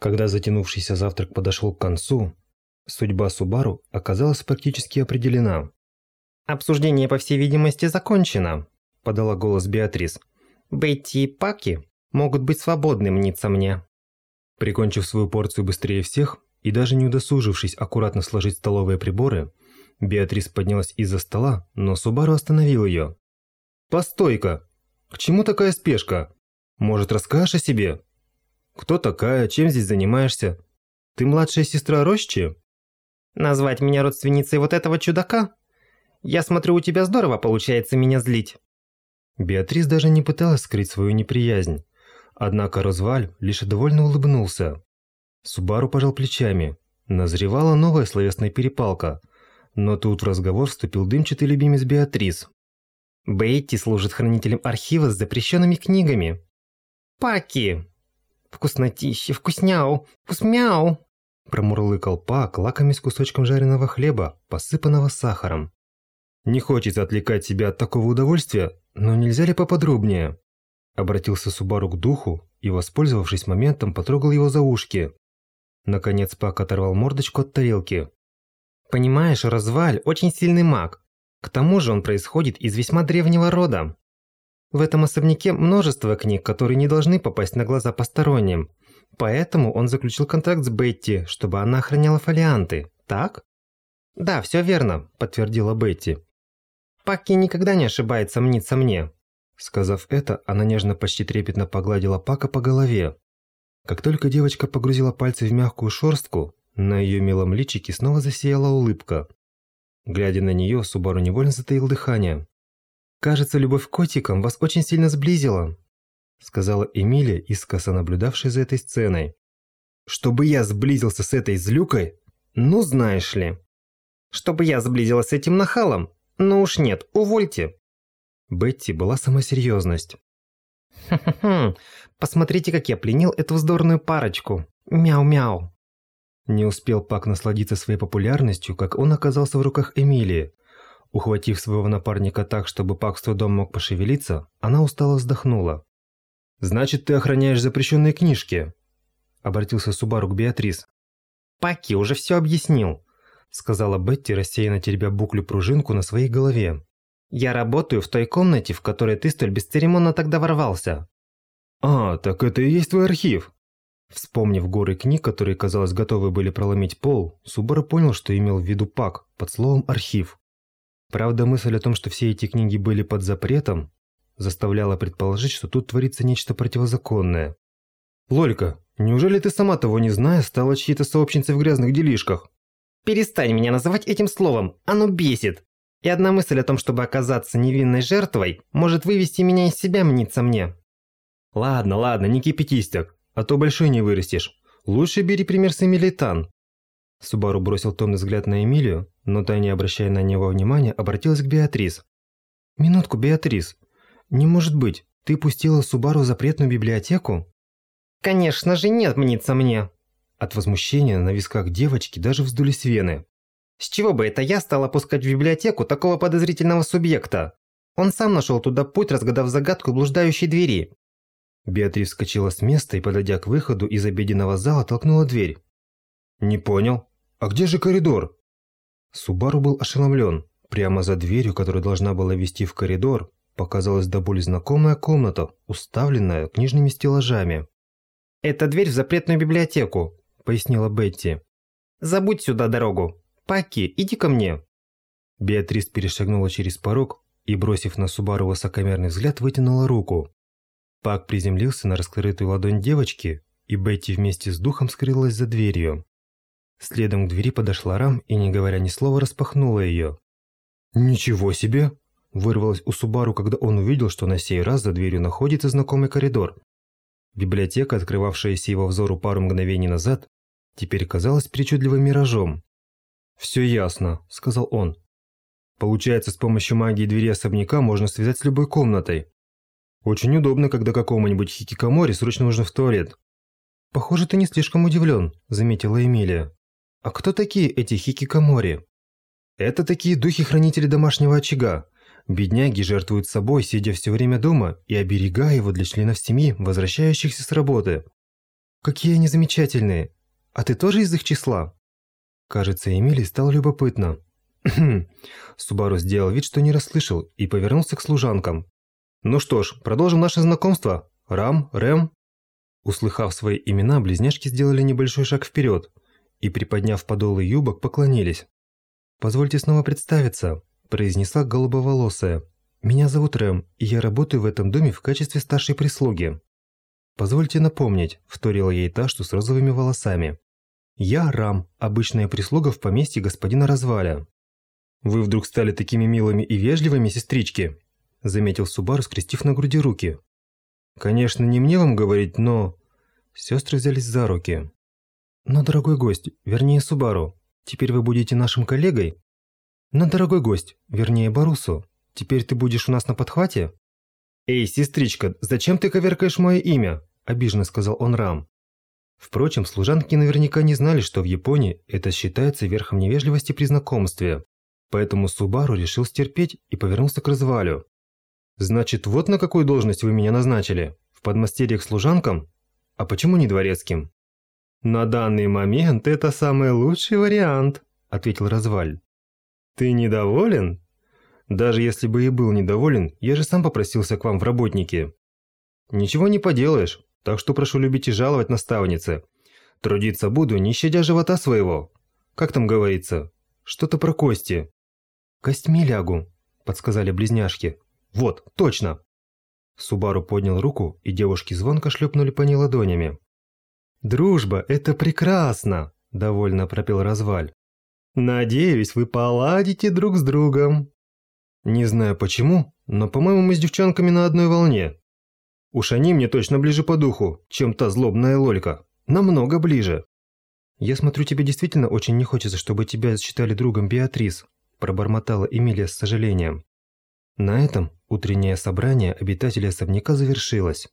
Когда затянувшийся завтрак подошел к концу, судьба Субару оказалась практически определена. «Обсуждение, по всей видимости, закончено», – подала голос Беатрис. «Бетти и Паки могут быть свободны, мнится мне». Прикончив свою порцию быстрее всех и даже не удосужившись аккуратно сложить столовые приборы, Беатрис поднялась из-за стола, но Субару остановил ее. «Постой-ка! К чему такая спешка? Может, расскажешь о себе? Кто такая, чем здесь занимаешься? Ты младшая сестра Рощи?» «Назвать меня родственницей вот этого чудака? Я смотрю, у тебя здорово получается меня злить». Беатрис даже не пыталась скрыть свою неприязнь. Однако Розваль лишь довольно улыбнулся. Субару пожал плечами. Назревала новая словесная перепалка. Но тут в разговор вступил дымчатый любимец Беатрис. Бетти служит хранителем архива с запрещенными книгами. Паки! Вкуснотище, вкусняу, вкусмяу! Промурлыкал Пак, лакомясь кусочком жареного хлеба, посыпанного сахаром. Не хочется отвлекать себя от такого удовольствия, но нельзя ли поподробнее? Обратился Субару к духу и, воспользовавшись моментом, потрогал его за ушки. Наконец Пак оторвал мордочку от тарелки. «Понимаешь, Разваль очень сильный маг. К тому же он происходит из весьма древнего рода. В этом особняке множество книг, которые не должны попасть на глаза посторонним. Поэтому он заключил контракт с Бетти, чтобы она охраняла фолианты, так? Да, все верно, подтвердила Бетти. Паки никогда не ошибается, мнится мне. Сказав это, она нежно почти трепетно погладила Пака по голове. Как только девочка погрузила пальцы в мягкую шорстку, на ее милом личике снова засияла улыбка. Глядя на нее, Субару невольно затаил дыхание. «Кажется, любовь к котикам вас очень сильно сблизила», сказала Эмилия, искоса наблюдавшая за этой сценой. «Чтобы я сблизился с этой злюкой? Ну, знаешь ли». «Чтобы я сблизилась с этим нахалом? Ну уж нет, увольте». Бетти была сама серьезность. «Хм-хм-хм, посмотрите, как я пленил эту вздорную парочку. Мяу-мяу». Не успел Пак насладиться своей популярностью, как он оказался в руках Эмилии. Ухватив своего напарника так, чтобы Пак с трудом мог пошевелиться, она устало вздохнула. «Значит, ты охраняешь запрещенные книжки?» Обратился Субару к Беатрис. «Паки уже все объяснил», сказала Бетти, рассеянно теребя буклю-пружинку на своей голове. «Я работаю в той комнате, в которой ты столь бесцеремонно тогда ворвался». «А, так это и есть твой архив?» Вспомнив горы книг, которые, казалось, готовы были проломить пол, Субару понял, что имел в виду Пак под словом «архив». Правда, мысль о том, что все эти книги были под запретом, заставляла предположить, что тут творится нечто противозаконное. «Лолька, неужели ты сама того не зная, стала чьей-то сообщницей в грязных делишках?» «Перестань меня называть этим словом, оно бесит. И одна мысль о том, чтобы оказаться невинной жертвой, может вывести меня из себя, мнится мне». «Ладно, ладно, не кипятись так, а то большой не вырастешь. Лучше бери пример с Эмилией Тан». Субару бросил томный взгляд на Эмилию, но та, не обращая на него внимания, обратилась к Беатрис. «Минутку, Беатрис. Не может быть, ты пустила Субару в запретную библиотеку?» «Конечно же нет, мнится мне!» От возмущения на висках девочки даже вздулись вены. «С чего бы это я стала пускать в библиотеку такого подозрительного субъекта? Он сам нашел туда путь, разгадав загадку блуждающей двери». Беатрис вскочила с места и, подойдя к выходу из обеденного зала, толкнула дверь. «Не понял. А где же коридор?» Субару был ошеломлен. Прямо за дверью, которая должна была вести в коридор, показалась до боли знакомая комната, уставленная книжными стеллажами. «Это дверь в запретную библиотеку», – пояснила Бетти. «Забудь сюда дорогу. Паки, иди ко мне». Беатрис перешагнула через порог и, бросив на Субару высокомерный взгляд, вытянула руку. Пак приземлился на раскрытую ладонь девочки, и Бетти вместе с духом скрылась за дверью. Следом к двери подошла Рам и, не говоря ни слова, распахнула ее. «Ничего себе!» Вырвалось у Субару, когда он увидел, что на сей раз за дверью находится знакомый коридор. Библиотека, открывавшаяся его взору пару мгновений назад, теперь казалась причудливым миражом. «Все ясно», – сказал он. «Получается, с помощью магии двери особняка можно связать с любой комнатой. Очень удобно, когда какому-нибудь хикикамори срочно нужно в туалет». «Похоже, ты не слишком удивлен», – заметила Эмилия. «А кто такие эти хикикамори?» «Это такие духи-хранители домашнего очага. Бедняги жертвуют собой, сидя все время дома и оберегая его для членов семьи, возвращающихся с работы. Какие они замечательные! А ты тоже из их числа?» Кажется, Эмилии стало любопытно. Субару сделал вид, что не расслышал, и повернулся к служанкам. «Ну что ж, продолжим наше знакомство. Рам, Рэм». Услыхав свои имена, близняшки сделали небольшой шаг вперед и, приподняв подолы юбок, поклонились. «Позвольте снова представиться», – произнесла голубоволосая. «Меня зовут Рэм, и я работаю в этом доме в качестве старшей прислуги». «Позвольте напомнить», – вторила ей та, что с розовыми волосами. «Я Рам, обычная прислуга в поместье господина Разваля». «Вы вдруг стали такими милыми и вежливыми, сестрички?» – заметил Субару, скрестив на груди руки. «Конечно, не мне вам говорить, но...» Сестры взялись за руки. «Но, дорогой гость, вернее Субару, теперь вы будете нашим коллегой?» «Но, дорогой гость, вернее Барусу, теперь ты будешь у нас на подхвате?» «Эй, сестричка, зачем ты коверкаешь мое имя?» – обиженно сказал он Рам. Впрочем, служанки наверняка не знали, что в Японии это считается верхом невежливости при знакомстве. Поэтому Субару решил стерпеть и повернулся к развалю. «Значит, вот на какую должность вы меня назначили? В подмастерье к служанкам? А почему не дворецким?» «На данный момент это самый лучший вариант», – ответил Разваль. «Ты недоволен?» «Даже если бы и был недоволен, я же сам попросился к вам в работники». «Ничего не поделаешь, так что прошу любить и жаловать наставницы. Трудиться буду, не щадя живота своего. Как там говорится? Что-то про кости». «Костьми лягу», – подсказали близняшки. «Вот, точно!» Субару поднял руку, и девушки звонко шлепнули по ней ладонями. «Дружба – это прекрасно!» – довольно пропел Разваль. «Надеюсь, вы поладите друг с другом». «Не знаю почему, но, по-моему, мы с девчонками на одной волне. Уж они мне точно ближе по духу, чем та злобная лолька. Намного ближе». «Я смотрю, тебе действительно очень не хочется, чтобы тебя считали другом Беатрис», – пробормотала Эмилия с сожалением. На этом утреннее собрание обитателей особняка завершилось.